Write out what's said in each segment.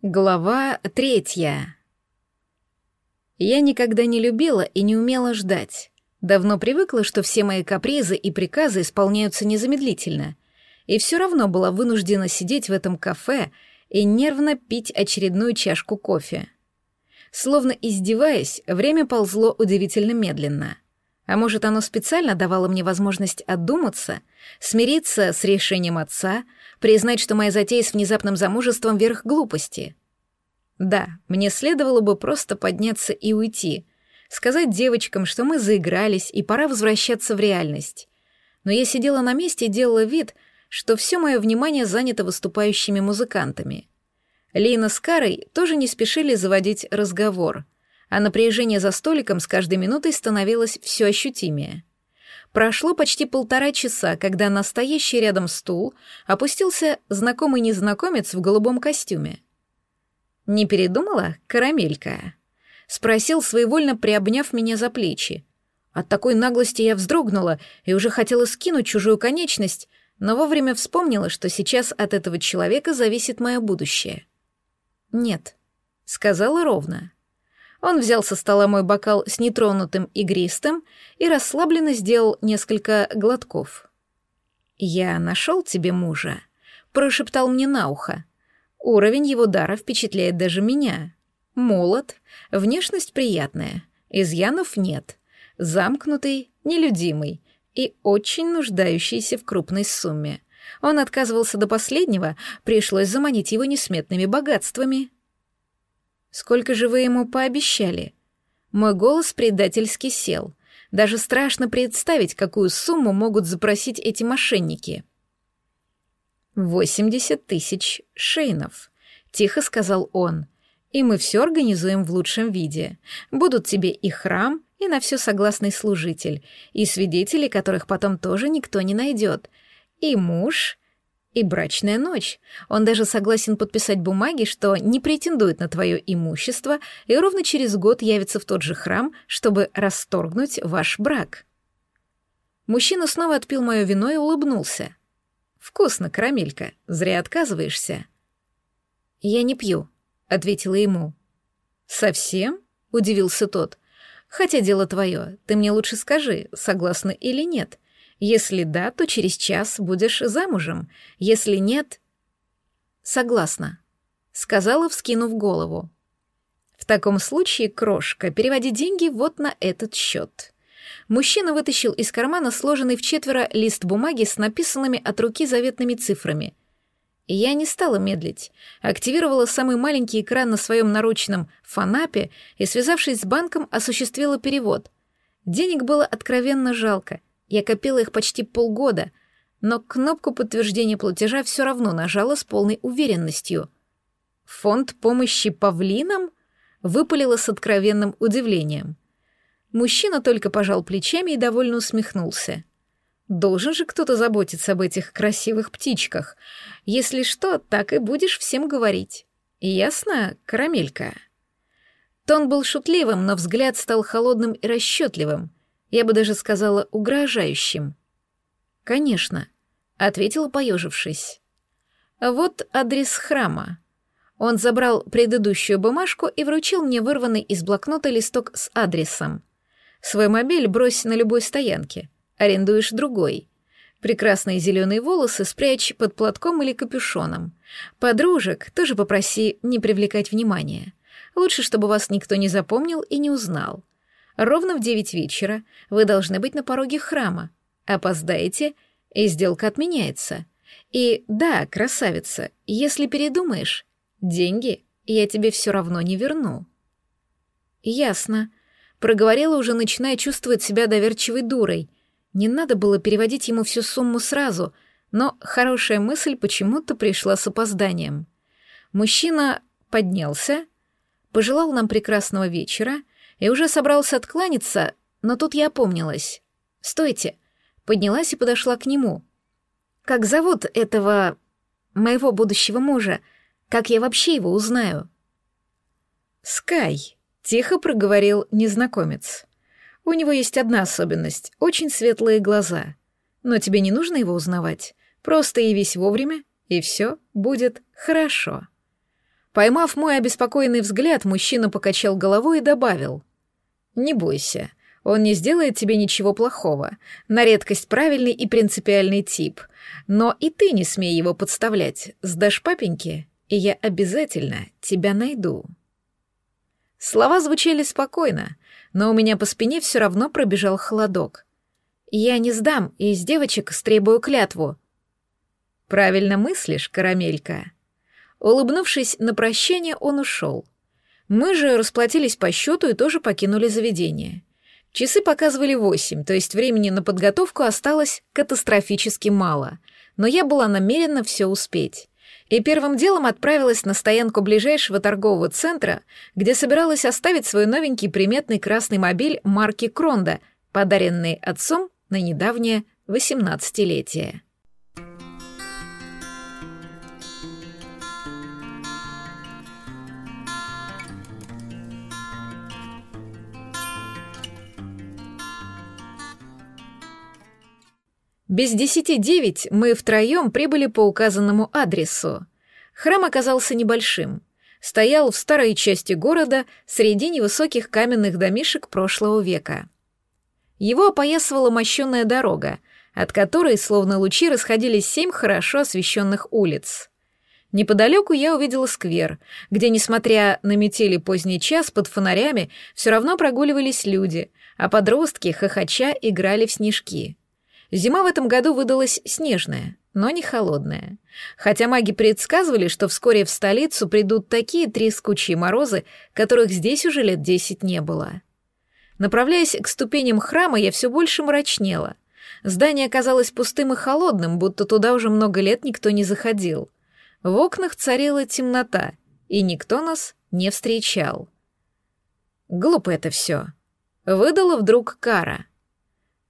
Глава третья. Я никогда не любила и не умела ждать. Давно привыкла, что все мои капризы и приказы исполняются незамедлительно, и все равно была вынуждена сидеть в этом кафе и нервно пить очередную чашку кофе. Словно издеваясь, время ползло удивительно медленно. А может, оно специально давало мне возможность отдуматься, смириться с решением отца — признать, что моя затея с внезапным замужеством — верх глупости. Да, мне следовало бы просто подняться и уйти, сказать девочкам, что мы заигрались и пора возвращаться в реальность. Но я сидела на месте и делала вид, что все мое внимание занято выступающими музыкантами. Лина с Карой тоже не спешили заводить разговор, а напряжение за столиком с каждой минутой становилось все ощутимее. Прошло почти полтора часа, когда на стоящий рядом стул опустился знакомый незнакомец в голубом костюме. «Не передумала, карамелька?» — спросил, своевольно приобняв меня за плечи. От такой наглости я вздрогнула и уже хотела скинуть чужую конечность, но вовремя вспомнила, что сейчас от этого человека зависит мое будущее. «Нет», — сказала ровно. Он взял со стола мой бокал с нетронутым игристым и расслабленно сделал несколько глотков. «Я нашел тебе мужа», — прошептал мне на ухо. Уровень его дара впечатляет даже меня. Молод, внешность приятная, изъянов нет, замкнутый, нелюдимый и очень нуждающийся в крупной сумме. Он отказывался до последнего, пришлось заманить его несметными богатствами — Сколько же вы ему пообещали? Мой голос предательски сел. Даже страшно представить, какую сумму могут запросить эти мошенники. «Восемьдесят тысяч шейнов», — тихо сказал он. «И мы все организуем в лучшем виде. Будут тебе и храм, и на все согласный служитель, и свидетели, которых потом тоже никто не найдет, и муж, и брачная ночь. Он даже согласен подписать бумаги, что не претендует на твое имущество и ровно через год явится в тот же храм, чтобы расторгнуть ваш брак. Мужчина снова отпил мое вино и улыбнулся. «Вкусно, карамелька, зря отказываешься». «Я не пью», — ответила ему. «Совсем?» — удивился тот. «Хотя дело твое, ты мне лучше скажи, согласна или нет. Если да, то через час будешь замужем. Если нет... Согласна, сказала, вскинув голову. В таком случае, крошка, переводи деньги вот на этот счет. Мужчина вытащил из кармана сложенный в четверо лист бумаги с написанными от руки заветными цифрами. Я не стала медлить. Активировала самый маленький экран на своем наручном фанапе и, связавшись с банком, осуществила перевод. Денег было откровенно жалко — я копила их почти полгода, но кнопку подтверждения платежа все равно нажала с полной уверенностью. «Фонд помощи павлинам?» выпалила с откровенным удивлением. Мужчина только пожал плечами и довольно усмехнулся. «Должен же кто-то заботиться об этих красивых птичках. Если что, так и будешь всем говорить. Ясно, карамелька?» Тон был шутливым, но взгляд стал холодным и расчетливым — я бы даже сказала, угрожающим. «Конечно», — ответила, поежившись. «Вот адрес храма». Он забрал предыдущую бумажку и вручил мне вырванный из блокнота листок с адресом. «Свой мобиль брось на любой стоянке. Арендуешь другой. Прекрасные зеленые волосы спрячь под платком или капюшоном. Подружек тоже попроси не привлекать внимания. Лучше, чтобы вас никто не запомнил и не узнал. Ровно в девять вечера вы должны быть на пороге храма. Опоздаете, и сделка отменяется. И да, красавица, если передумаешь, деньги я тебе все равно не верну. Ясно. Проговорила уже, начиная чувствовать себя доверчивой дурой. Не надо было переводить ему всю сумму сразу, но хорошая мысль почему-то пришла с опозданием. Мужчина поднялся, пожелал нам прекрасного вечера и уже собрался откланяться, но тут я опомнилась. «Стойте!» Поднялась и подошла к нему. «Как зовут этого... моего будущего мужа? Как я вообще его узнаю?» «Скай», — тихо проговорил незнакомец. «У него есть одна особенность — очень светлые глаза. Но тебе не нужно его узнавать. Просто явись вовремя, и все будет хорошо». Поймав мой обеспокоенный взгляд, мужчина покачал головой и добавил. «Не бойся, он не сделает тебе ничего плохого. На редкость правильный и принципиальный тип. Но и ты не смей его подставлять. Сдашь папеньке, и я обязательно тебя найду». Слова звучали спокойно, но у меня по спине все равно пробежал холодок. «Я не сдам, и из девочек стребую клятву». «Правильно мыслишь, карамелька». Улыбнувшись на прощание, он ушел. Мы же расплатились по счету и тоже покинули заведение. Часы показывали восемь, то есть времени на подготовку осталось катастрофически мало, но я была намерена все успеть. И первым делом отправилась на стоянку ближайшего торгового центра, где собиралась оставить свой новенький приметный красный мобиль марки Кронда, подаренный отцом на недавнее восемнадцатилетие. Без десяти девять мы втроем прибыли по указанному адресу. Храм оказался небольшим. Стоял в старой части города среди невысоких каменных домишек прошлого века. Его опоясывала мощенная дорога, от которой, словно лучи, расходились семь хорошо освещенных улиц. Неподалеку я увидела сквер, где, несмотря на метели поздний час, под фонарями все равно прогуливались люди, а подростки, хохоча, играли в снежки. Зима в этом году выдалась снежная, но не холодная. Хотя маги предсказывали, что вскоре в столицу придут такие трескучие морозы, которых здесь уже лет десять не было. Направляясь к ступеням храма, я все больше мрачнела. Здание оказалось пустым и холодным, будто туда уже много лет никто не заходил. В окнах царила темнота, и никто нас не встречал. Глупо это все. Выдала вдруг Кара.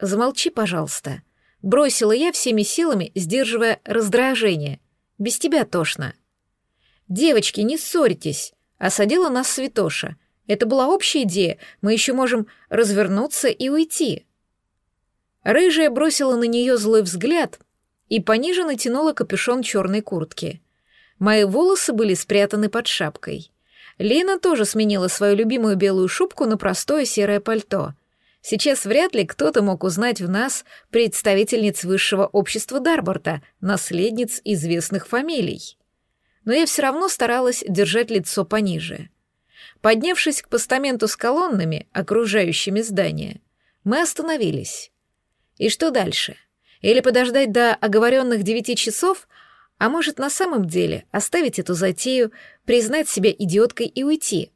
«Замолчи, пожалуйста», — бросила я всеми силами, сдерживая раздражение. «Без тебя тошно». «Девочки, не ссорьтесь», — осадила нас Святоша. «Это была общая идея, мы еще можем развернуться и уйти». Рыжая бросила на нее злой взгляд и пониже натянула капюшон черной куртки. Мои волосы были спрятаны под шапкой. Лена тоже сменила свою любимую белую шубку на простое серое пальто — Сейчас вряд ли кто-то мог узнать в нас представительниц высшего общества Дарборта, наследниц известных фамилий. Но я все равно старалась держать лицо пониже. Поднявшись к постаменту с колоннами, окружающими здание, мы остановились. И что дальше? Или подождать до оговоренных девяти часов, а может, на самом деле оставить эту затею, признать себя идиоткой и уйти?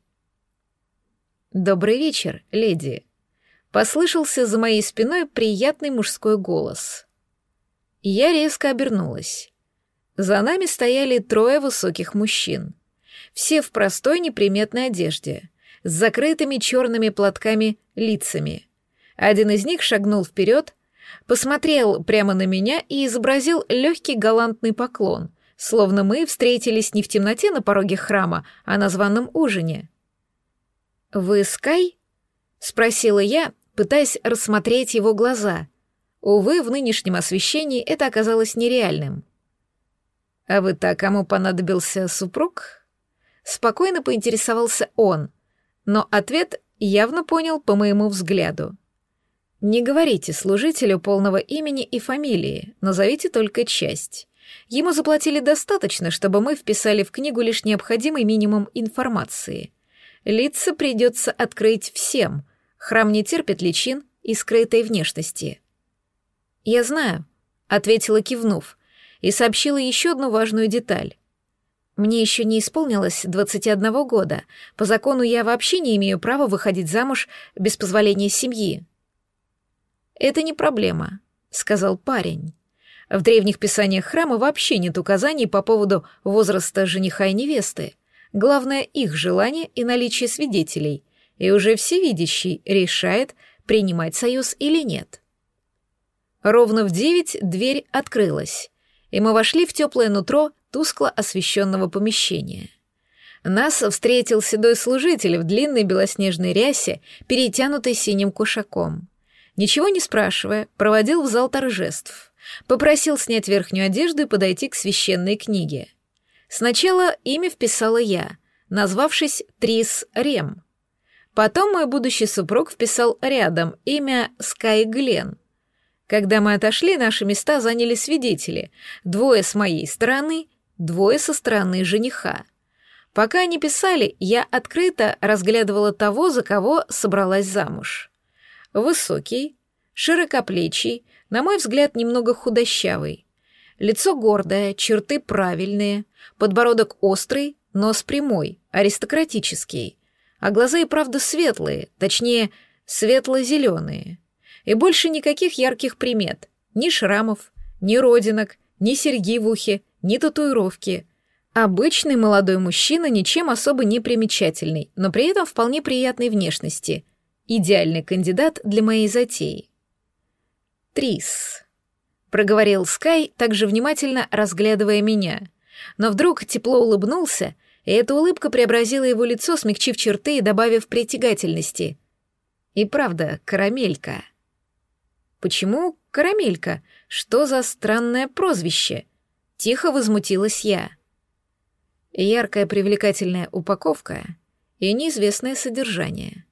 «Добрый вечер, леди», Послышался за моей спиной приятный мужской голос. Я резко обернулась. За нами стояли трое высоких мужчин. Все в простой неприметной одежде, с закрытыми черными платками лицами. Один из них шагнул вперед, посмотрел прямо на меня и изобразил легкий галантный поклон, словно мы встретились не в темноте на пороге храма, а на званом ужине. «Вы Скай?» — спросила я, пытаясь рассмотреть его глаза. Увы, в нынешнем освещении это оказалось нереальным. «А вы так, кому понадобился супруг?» Спокойно поинтересовался он, но ответ явно понял по моему взгляду. «Не говорите служителю полного имени и фамилии, назовите только часть. Ему заплатили достаточно, чтобы мы вписали в книгу лишь необходимый минимум информации. Лица придется открыть всем — Храм не терпит личин и скрытой внешности. «Я знаю», — ответила кивнув, и сообщила еще одну важную деталь. «Мне еще не исполнилось 21 года. По закону я вообще не имею права выходить замуж без позволения семьи». «Это не проблема», — сказал парень. В древних писаниях храма вообще нет указаний по поводу возраста жениха и невесты. Главное — их желание и наличие свидетелей — и уже всевидящий решает, принимать союз или нет. Ровно в девять дверь открылась, и мы вошли в теплое нутро тускло освещенного помещения. Нас встретил седой служитель в длинной белоснежной рясе, перетянутой синим кушаком. Ничего не спрашивая, проводил в зал торжеств. Попросил снять верхнюю одежду и подойти к священной книге. Сначала имя вписала я, назвавшись Трис Рем. Потом мой будущий супруг вписал рядом имя Скай Глен. Когда мы отошли, наши места заняли свидетели, двое с моей стороны, двое со стороны жениха. Пока они писали, я открыто разглядывала того, за кого собралась замуж. Высокий, широкоплечий, на мой взгляд, немного худощавый. Лицо гордое, черты правильные, подбородок острый, нос прямой, аристократический. А глаза и правда светлые, точнее, светло-зеленые. И больше никаких ярких примет. Ни шрамов, ни родинок, ни серьги в ухе, ни татуировки. Обычный молодой мужчина, ничем особо не примечательный, но при этом вполне приятной внешности. Идеальный кандидат для моей затеи. Трис. Проговорил Скай, также внимательно разглядывая меня. Но вдруг тепло улыбнулся, и эта улыбка преобразила его лицо, смягчив черты и добавив притягательности. И правда, карамелька. Почему карамелька? Что за странное прозвище? Тихо возмутилась я. Яркая привлекательная упаковка и неизвестное содержание.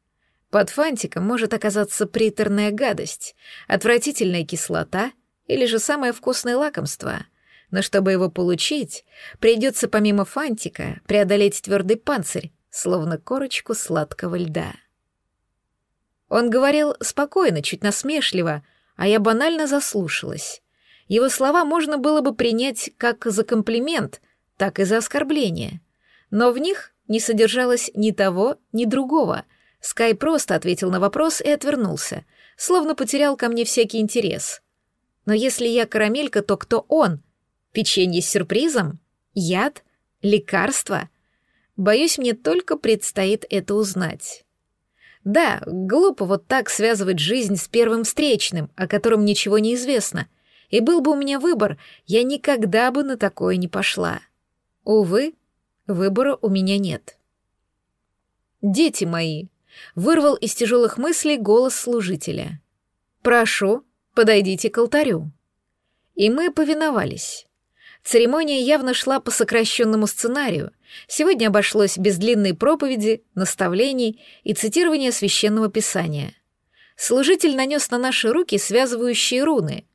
Под фантиком может оказаться приторная гадость, отвратительная кислота или же самое вкусное лакомство. Но чтобы его получить, придется помимо фантика преодолеть твердый панцирь, словно корочку сладкого льда. Он говорил спокойно, чуть насмешливо, а я банально заслушалась. Его слова можно было бы принять как за комплимент, так и за оскорбление. Но в них не содержалось ни того, ни другого. Скай просто ответил на вопрос и отвернулся, словно потерял ко мне всякий интерес. Но если я карамелька, то кто он? Печенье с сюрпризом? Яд? Лекарство? Боюсь, мне только предстоит это узнать. Да, глупо вот так связывать жизнь с первым встречным, о котором ничего не известно. И был бы у меня выбор, я никогда бы на такое не пошла. Увы, выбора у меня нет. «Дети мои!» — вырвал из тяжелых мыслей голос служителя. «Прошу, подойдите к алтарю». И мы повиновались. Церемония явно шла по сокращенному сценарию. Сегодня обошлось без длинной проповеди, наставлений и цитирования священного писания. Служитель нанес на наши руки связывающие руны.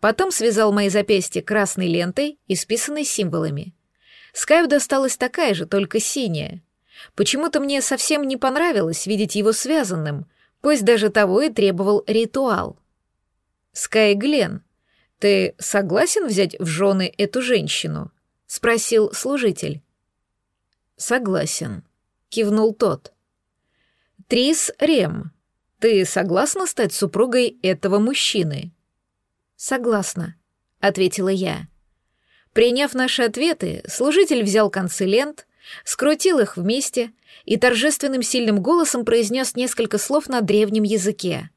Потом связал мои запястья красной лентой, исписанной символами. Скайу досталась такая же, только синяя. Почему-то мне совсем не понравилось видеть его связанным, пусть даже того и требовал ритуал. «Скай Глен», «Ты согласен взять в жены эту женщину?» — спросил служитель. «Согласен», — кивнул тот. «Трис Рем, ты согласна стать супругой этого мужчины?» «Согласна», — ответила я. Приняв наши ответы, служитель взял концы лент, скрутил их вместе и торжественным сильным голосом произнес несколько слов на древнем языке.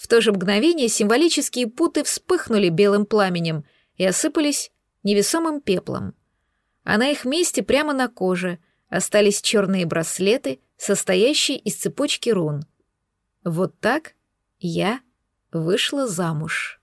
В то же мгновение символические путы вспыхнули белым пламенем и осыпались невесомым пеплом. А на их месте прямо на коже остались черные браслеты, состоящие из цепочки рун. Вот так я вышла замуж.